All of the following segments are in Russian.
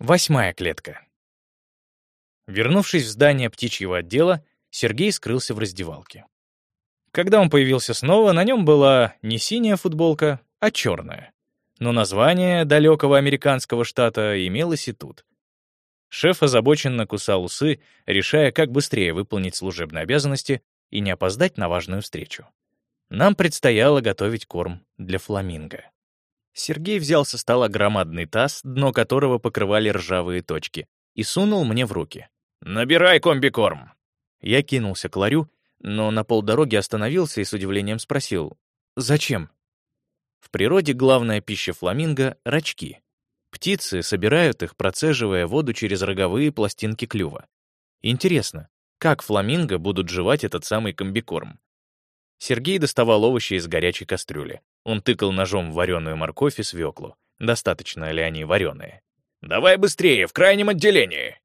Восьмая клетка. Вернувшись в здание птичьего отдела, Сергей скрылся в раздевалке. Когда он появился снова, на нем была не синяя футболка, а черная. Но название далекого американского штата имелось и тут. Шеф озабоченно кусал усы, решая, как быстрее выполнить служебные обязанности и не опоздать на важную встречу. Нам предстояло готовить корм для фламинго. Сергей взял со стола громадный таз, дно которого покрывали ржавые точки, и сунул мне в руки. «Набирай комбикорм!» Я кинулся к ларю, но на полдороги остановился и с удивлением спросил, «Зачем?» В природе главная пища фламинго — рачки. Птицы собирают их, процеживая воду через роговые пластинки клюва. Интересно, как фламинго будут жевать этот самый комбикорм? Сергей доставал овощи из горячей кастрюли. Он тыкал ножом в вареную морковь и свеклу. Достаточно ли они вареные? «Давай быстрее, в крайнем отделении!»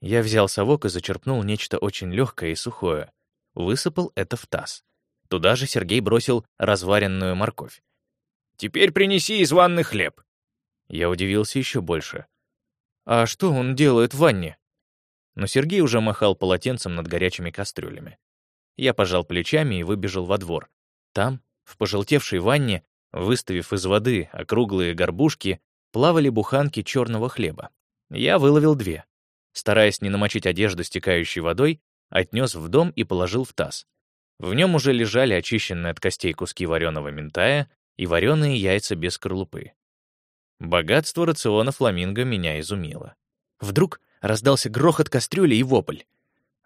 Я взял совок и зачерпнул нечто очень легкое и сухое. Высыпал это в таз. Туда же Сергей бросил разваренную морковь. «Теперь принеси из ванны хлеб». Я удивился еще больше. «А что он делает в ванне?» Но Сергей уже махал полотенцем над горячими кастрюлями. Я пожал плечами и выбежал во двор. Там, в пожелтевшей ванне, выставив из воды округлые горбушки, плавали буханки черного хлеба. Я выловил две. Стараясь не намочить одежду стекающей водой, отнес в дом и положил в таз. В нем уже лежали очищенные от костей куски вареного ментая и вареные яйца без скорлупы. Богатство рациона фламинго меня изумило. Вдруг раздался грохот кастрюли и вопль.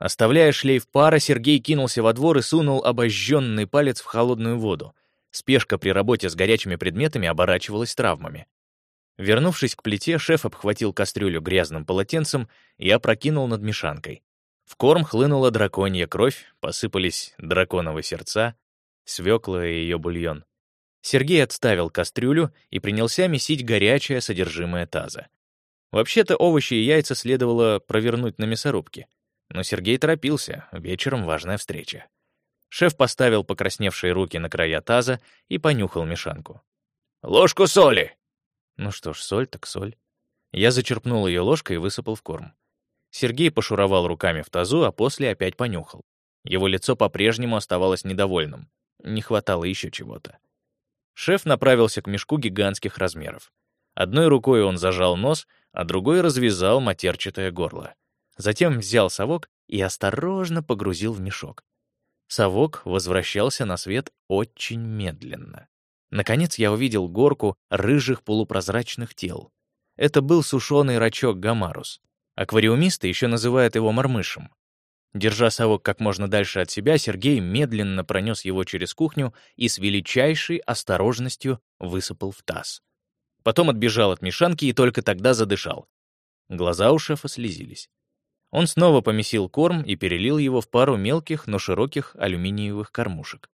Оставляя шлейф пара, Сергей кинулся во двор и сунул обожженный палец в холодную воду. Спешка при работе с горячими предметами оборачивалась травмами. Вернувшись к плите, шеф обхватил кастрюлю грязным полотенцем и опрокинул над мешанкой. В корм хлынула драконья кровь, посыпались драконовые сердца, свекла и ее бульон. Сергей отставил кастрюлю и принялся месить горячее содержимое таза. Вообще-то овощи и яйца следовало провернуть на мясорубке. Но Сергей торопился, вечером важная встреча. Шеф поставил покрасневшие руки на края таза и понюхал мешанку. «Ложку соли!» Ну что ж, соль так соль. Я зачерпнул ее ложкой и высыпал в корм. Сергей пошуровал руками в тазу, а после опять понюхал. Его лицо по-прежнему оставалось недовольным. Не хватало еще чего-то. Шеф направился к мешку гигантских размеров. Одной рукой он зажал нос, а другой развязал матерчатое горло. Затем взял совок и осторожно погрузил в мешок. Совок возвращался на свет очень медленно. Наконец я увидел горку рыжих полупрозрачных тел. Это был сушеный рачок гамарус. Аквариумисты еще называют его мормышем. Держа совок как можно дальше от себя, Сергей медленно пронес его через кухню и с величайшей осторожностью высыпал в таз. Потом отбежал от мешанки и только тогда задышал. Глаза у шефа слезились. Он снова помесил корм и перелил его в пару мелких, но широких алюминиевых кормушек.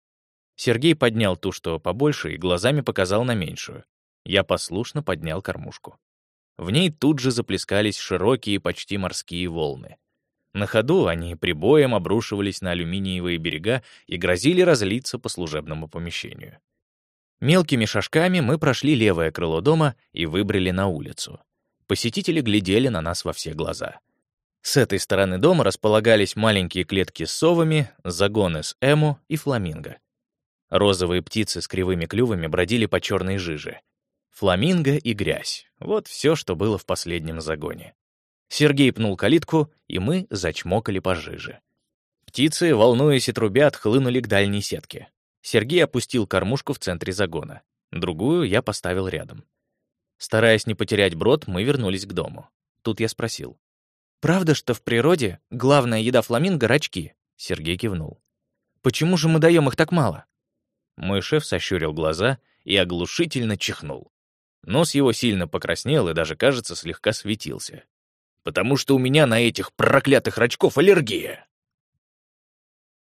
Сергей поднял ту, что побольше, и глазами показал на меньшую. Я послушно поднял кормушку. В ней тут же заплескались широкие, почти морские волны. На ходу они прибоем обрушивались на алюминиевые берега и грозили разлиться по служебному помещению. Мелкими шажками мы прошли левое крыло дома и выбрали на улицу. Посетители глядели на нас во все глаза — с этой стороны дома располагались маленькие клетки с совами, загоны с эму и фламинго. Розовые птицы с кривыми клювами бродили по черной жиже. Фламинго и грязь — вот все, что было в последнем загоне. Сергей пнул калитку, и мы зачмокали по жиже. Птицы, волнуясь и трубят, хлынули к дальней сетке. Сергей опустил кормушку в центре загона. Другую я поставил рядом. Стараясь не потерять брод, мы вернулись к дому. Тут я спросил. «Правда, что в природе главная еда фламинго — рачки?» Сергей кивнул. «Почему же мы даем их так мало?» Мой шеф сощурил глаза и оглушительно чихнул. Нос его сильно покраснел и даже, кажется, слегка светился. «Потому что у меня на этих проклятых рачков аллергия!»